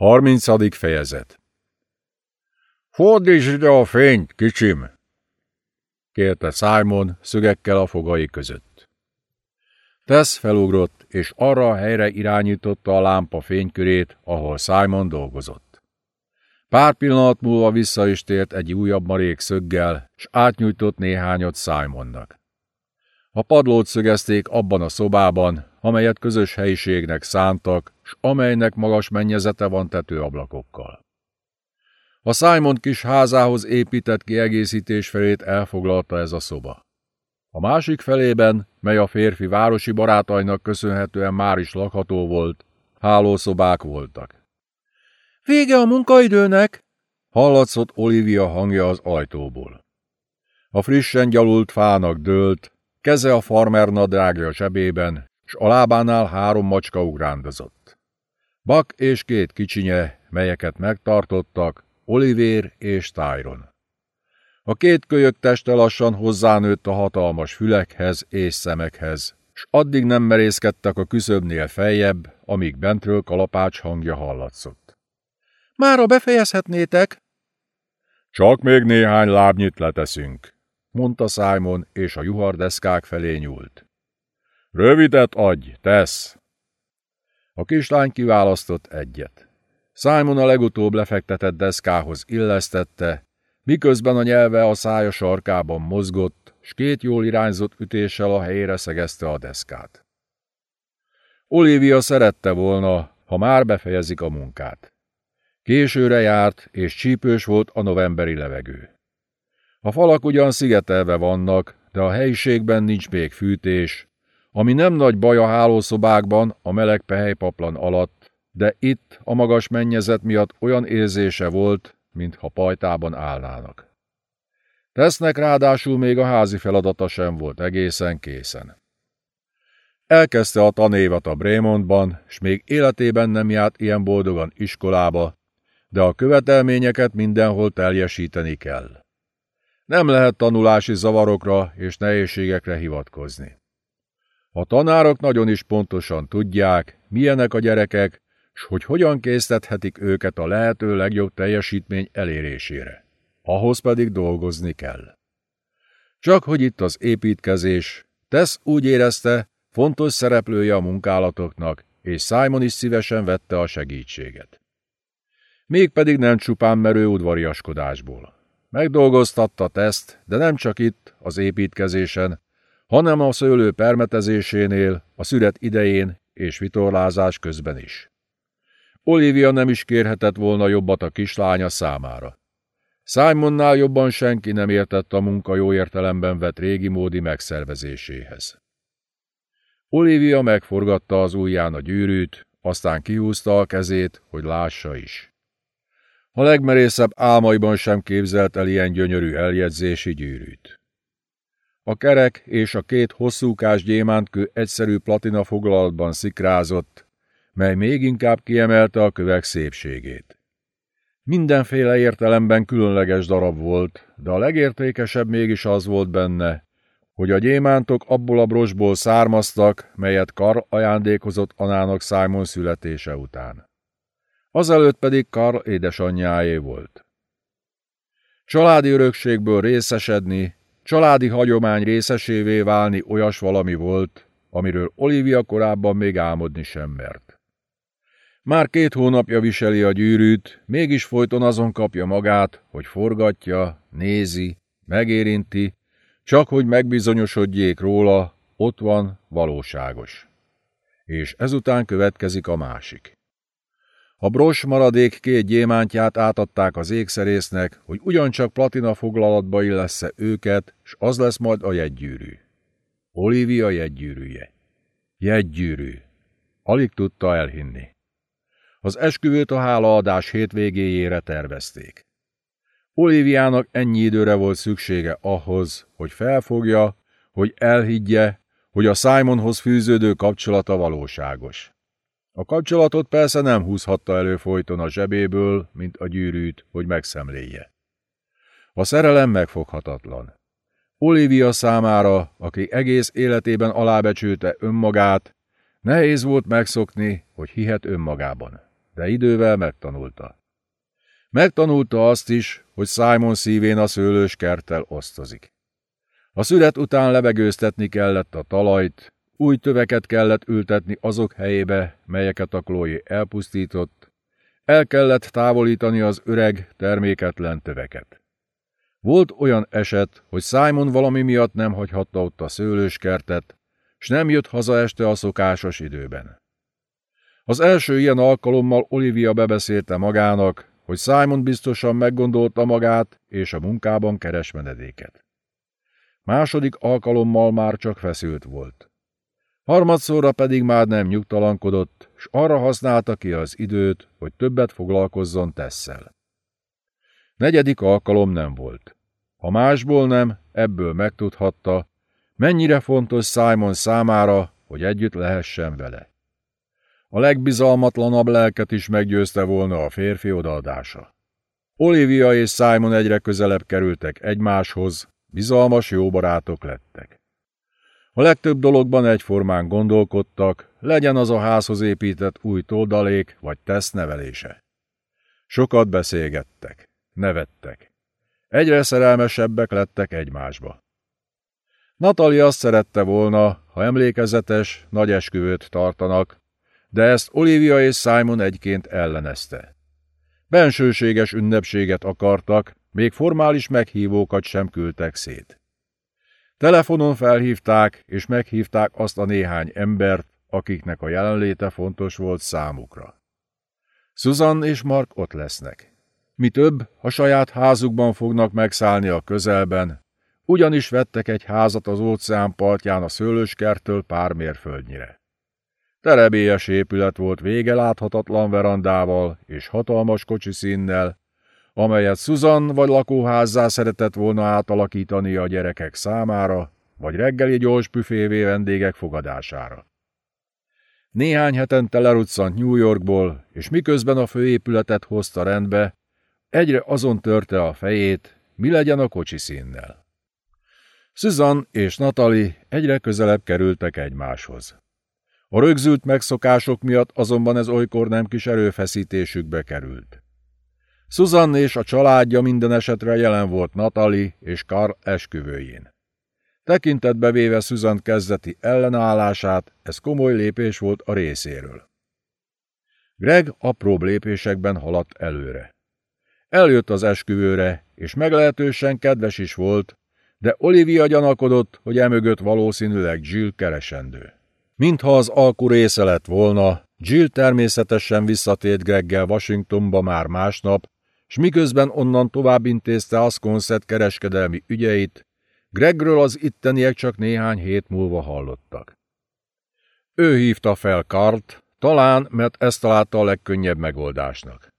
Harmincadik fejezet Fordítsd ide a fényt, kicsim! kérte Simon szögekkel a fogai között. Tess felugrott, és arra a helyre irányította a lámpa fénykörét, ahol Simon dolgozott. Pár pillanat múlva vissza is tért egy újabb marék szöggel, s átnyújtott néhányat Simonnak. A padlót szögezték abban a szobában, amelyet közös helyiségnek szántak, s amelynek magas mennyezete van tetőablakokkal. A Simon kis házához épített kiegészítés felét elfoglalta ez a szoba. A másik felében, mely a férfi városi barátainak köszönhetően már is lakható volt, hálószobák voltak. Vége a munkaidőnek! Hallatszott Olivia hangja az ajtóból. A frissen gyalult fának dőlt, keze a farmer nadrágja zsebében, s a három macska ugrándozott. Bak és két kicsinye, melyeket megtartottak, Olivér és Tyron. A két kölyök teste lassan hozzánőtt a hatalmas fülekhez és szemekhez, s addig nem merészkedtek a küszöbnél feljebb, amíg bentről kalapács hangja hallatszott. Mára befejezhetnétek? Csak még néhány lábnyit leteszünk, mondta Simon, és a juhardeszkák felé nyúlt. Rövidet adj, tesz! A kislány kiválasztott egyet. Simon a legutóbb lefektetett deszkához illesztette, miközben a nyelve a szája sarkában mozgott, s két jól irányzott ütéssel a helyére szegezte a deszkát. Olivia szerette volna, ha már befejezik a munkát. Későre járt, és csípős volt a novemberi levegő. A falak ugyan szigetelve vannak, de a helyiségben nincs még fűtés, ami nem nagy baj a hálószobákban a meleg pehelypaplan alatt, de itt a magas mennyezet miatt olyan érzése volt, mintha pajtában állnának. Tesznek ráadásul még a házi feladata sem volt egészen készen. Elkezdte a tanévat a Brémontban, s még életében nem járt ilyen boldogan iskolába, de a követelményeket mindenhol teljesíteni kell. Nem lehet tanulási zavarokra és nehézségekre hivatkozni. A tanárok nagyon is pontosan tudják, milyenek a gyerekek, s hogy hogyan késztethetik őket a lehető legjobb teljesítmény elérésére. Ahhoz pedig dolgozni kell. Csak hogy itt az építkezés, Tesz úgy érezte, fontos szereplője a munkálatoknak, és Simon is szívesen vette a segítséget. Mégpedig nem csupán merő udvariaskodásból. Megdolgoztatta Teszt, de nem csak itt, az építkezésen, hanem a szőlő permetezésénél, a szüret idején és vitorlázás közben is. Olivia nem is kérhetett volna jobbat a kislánya számára. Simonnál jobban senki nem értett a munka jó értelemben vett régi módi megszervezéséhez. Olivia megforgatta az ujján a gyűrűt, aztán kihúzta a kezét, hogy lássa is. A legmerészebb álmaiban sem képzelt el ilyen gyönyörű eljegyzési gyűrűt. A kerek és a két hosszúkás gyémántkő egyszerű platina foglalatban szikrázott, mely még inkább kiemelte a kövek szépségét. Mindenféle értelemben különleges darab volt, de a legértékesebb mégis az volt benne, hogy a gyémántok abból a brosból származtak, melyet Kar ajándékozott Anának Simon születése után. Azelőtt pedig Karl édesanyjáé volt. Családi örökségből részesedni, Családi hagyomány részesévé válni olyas valami volt, amiről Olivia korábban még álmodni sem mert. Már két hónapja viseli a gyűrűt, mégis folyton azon kapja magát, hogy forgatja, nézi, megérinti, csak hogy megbizonyosodjék róla, ott van, valóságos. És ezután következik a másik. A bros maradék két gyémántját átadták az ékszerésznek, hogy ugyancsak platina foglalatba illessze őket, s az lesz majd a jegygyűrű. Olivia jegygyűrűje. Jegygyűrű. Alig tudta elhinni. Az esküvőt a hálaadás hétvégéjére tervezték. Oliviának ennyi időre volt szüksége ahhoz, hogy felfogja, hogy elhiggye, hogy a Simonhoz fűződő kapcsolata valóságos. A kapcsolatot persze nem húzhatta elő folyton a zsebéből, mint a gyűrűt, hogy megszemléje. A szerelem megfoghatatlan. Olivia számára, aki egész életében alábecsülte önmagát, nehéz volt megszokni, hogy hihet önmagában. de idővel megtanulta. Megtanulta azt is, hogy Simon szívén a szőlős kerttel osztozik. A szület után levegőztetni kellett a talajt, új töveket kellett ültetni azok helyébe, melyeket a Chloe elpusztított, el kellett távolítani az öreg, terméketlen töveket. Volt olyan eset, hogy Simon valami miatt nem hagyhatta ott a szőlőskertet, s nem jött haza este a szokásos időben. Az első ilyen alkalommal Olivia bebeszélte magának, hogy Simon biztosan meggondolta magát, és a munkában keres menedéket. Második alkalommal már csak feszült volt. Harmadszorra pedig már nem nyugtalankodott, s arra használta ki az időt, hogy többet foglalkozzon tesszel. Negyedik alkalom nem volt. Ha másból nem, ebből megtudhatta, mennyire fontos Simon számára, hogy együtt lehessen vele. A legbizalmatlanabb lelket is meggyőzte volna a férfi odaadása. Olivia és Simon egyre közelebb kerültek egymáshoz, bizalmas jó barátok lettek. A legtöbb dologban egyformán gondolkodtak, legyen az a házhoz épített új toldalék vagy tesz nevelése. Sokat beszélgettek, nevettek. Egyre szerelmesebbek lettek egymásba. Natali azt szerette volna, ha emlékezetes, nagy esküvőt tartanak, de ezt Olivia és Simon egyként ellenezte. Bensőséges ünnepséget akartak, még formális meghívókat sem küldtek szét. Telefonon felhívták, és meghívták azt a néhány embert, akiknek a jelenléte fontos volt számukra. Susan és Mark ott lesznek. Mi több, a saját házukban fognak megszállni a közelben, ugyanis vettek egy házat az óceán partján a szőlőskertől pár mérföldnyire. Terebélyes épület volt vége láthatatlan verandával és hatalmas kocsi színnel, amelyet Susan vagy lakóházzá szeretett volna átalakítani a gyerekek számára, vagy reggeli gyors büfévé vendégek fogadására. Néhány hetente leruccant New Yorkból, és miközben a főépületet hozta rendbe, egyre azon törte a fejét, mi legyen a kocsi színnel. Susan és Natalie egyre közelebb kerültek egymáshoz. A rögzült megszokások miatt azonban ez olykor nem kis erőfeszítésükbe került. Susan és a családja minden esetre jelen volt Natali és Karl esküvőjén. Tekintetbe véve Susan kezdeti ellenállását, ez komoly lépés volt a részéről. Greg apróbb lépésekben haladt előre. Eljött az esküvőre, és meglehetősen kedves is volt, de Olivia gyanakodott, hogy emögött valószínűleg Jill keresendő. Mintha az alkú része lett volna, Jill természetesen visszatért Greggel Washingtonba már másnap, s miközben onnan tovább intézte Asconset kereskedelmi ügyeit, Gregről az itteniek csak néhány hét múlva hallottak. Ő hívta fel Kart, talán, mert ezt találta a legkönnyebb megoldásnak.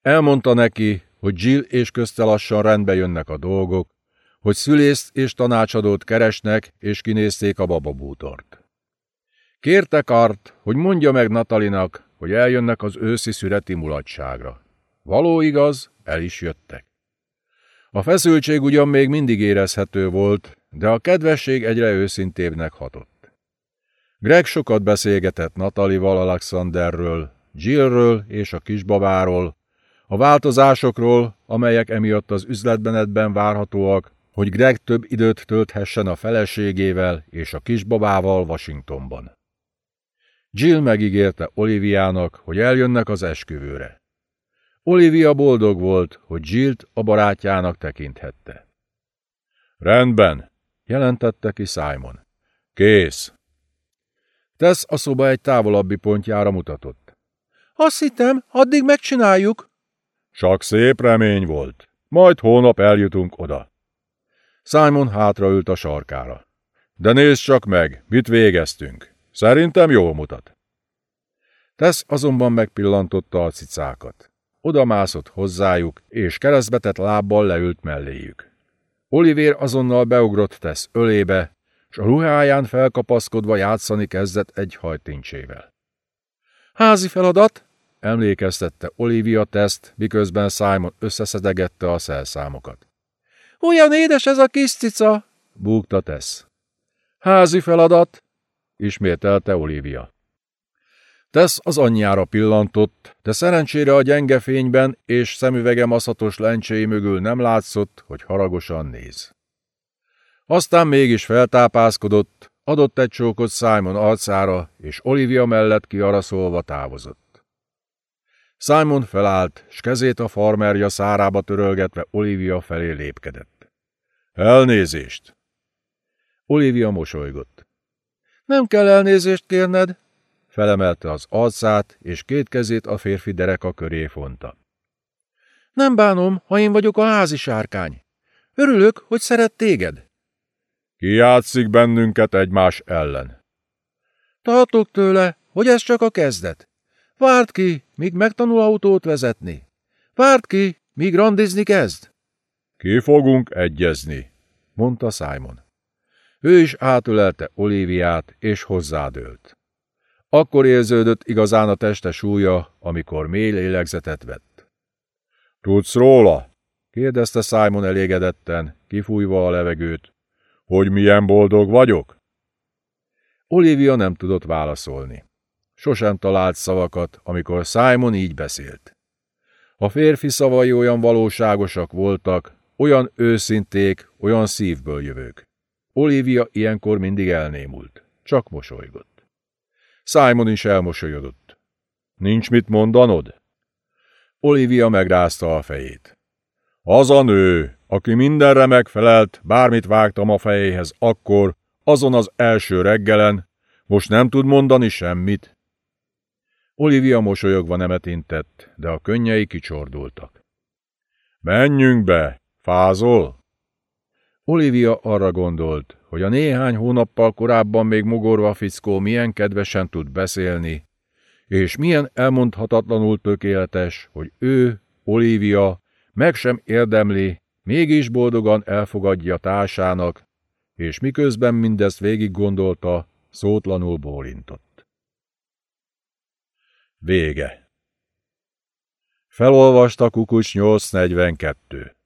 Elmondta neki, hogy Jill és közte lassan rendbe jönnek a dolgok, hogy szülészt és tanácsadót keresnek, és kinézték a bababútort. Kérte Kart, hogy mondja meg Natalinak, hogy eljönnek az őszi szüreti mulatságra. Való igaz, el is jöttek. A feszültség ugyan még mindig érezhető volt, de a kedvesség egyre őszintébbnek hatott. Greg sokat beszélgetett Natalival Alexanderről, Jillről és a kisbabáról, a változásokról, amelyek emiatt az üzletbenetben várhatóak, hogy Greg több időt tölthessen a feleségével és a kisbabával Washingtonban. Jill megígérte Oliviának, hogy eljönnek az esküvőre. Olivia boldog volt, hogy Jillt a barátjának tekinthette. Rendben, jelentette ki Simon. Kész. Tesz a szoba egy távolabbi pontjára mutatott. Azt hittem, addig megcsináljuk. Csak szép remény volt. Majd hónap eljutunk oda. Simon hátraült a sarkára. De nézd csak meg, mit végeztünk. Szerintem jól mutat. Tesz azonban megpillantotta a cicákat. Oda mászott hozzájuk, és keresztbetett lábbal leült melléjük. Olivér azonnal beugrott Tesz ölébe, s a ruháján felkapaszkodva játszani kezdett egy hajtincsével. Házi feladat, emlékeztette Olivia Teszt, miközben Simon összeszedegette a szelszámokat. Olyan édes ez a kis cica, búgta Tesz. Házi feladat, ismételte Olivia. Tesz az anyjára pillantott, de szerencsére a gyenge fényben és szemüvege maszatos lencséi mögül nem látszott, hogy haragosan néz. Aztán mégis feltápászkodott, adott egy csókot Simon arcára, és Olivia mellett kiaraszolva távozott. Simon felállt, s kezét a farmerja szárába törölgetve Olivia felé lépkedett. Elnézést! Olivia mosolygott. Nem kell elnézést kérned, Felemelte az arcát, és két kezét a férfi dereka köré fonta. Nem bánom, ha én vagyok a házi sárkány. Örülök, hogy szeret téged. Ki játszik bennünket egymás ellen? Tartok tőle, hogy ez csak a kezdet. Várd ki, míg megtanul autót vezetni. Várd ki, míg randizni kezd. Ki fogunk egyezni, mondta Simon. Ő is átölelte Oliviát, és hozzádőlt. Akkor érződött igazán a teste súlya, amikor mély lélegzetet vett. Tudsz róla? kérdezte Simon elégedetten, kifújva a levegőt. Hogy milyen boldog vagyok? Olivia nem tudott válaszolni. Sosem talált szavakat, amikor Simon így beszélt. A férfi szavai olyan valóságosak voltak, olyan őszinték, olyan szívből jövők. Olivia ilyenkor mindig elnémult, csak mosolygott. Simon is elmosolyodott. Nincs mit mondanod? Olivia megrázta a fejét. Az a nő, aki mindenre megfelelt, bármit vágtam a fejéhez akkor, azon az első reggelen, most nem tud mondani semmit. Olivia mosolyogva nemet intett, de a könnyei kicsordultak. Menjünk be, fázol? Olivia arra gondolt, hogy a néhány hónappal korábban még mogorva fickó milyen kedvesen tud beszélni, és milyen elmondhatatlanul tökéletes, hogy ő, Olivia, meg sem érdemli, mégis boldogan elfogadja társának, és miközben mindezt végig gondolta, szótlanul bólintott. Vége Felolvasta Kukucs 842